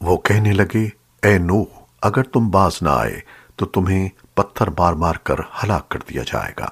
وہ کہنے لگے، اے نو اگر تم باز نہ آئے تو تمہیں پتھر مار مار کر ہلاک کر دیا جائے گا.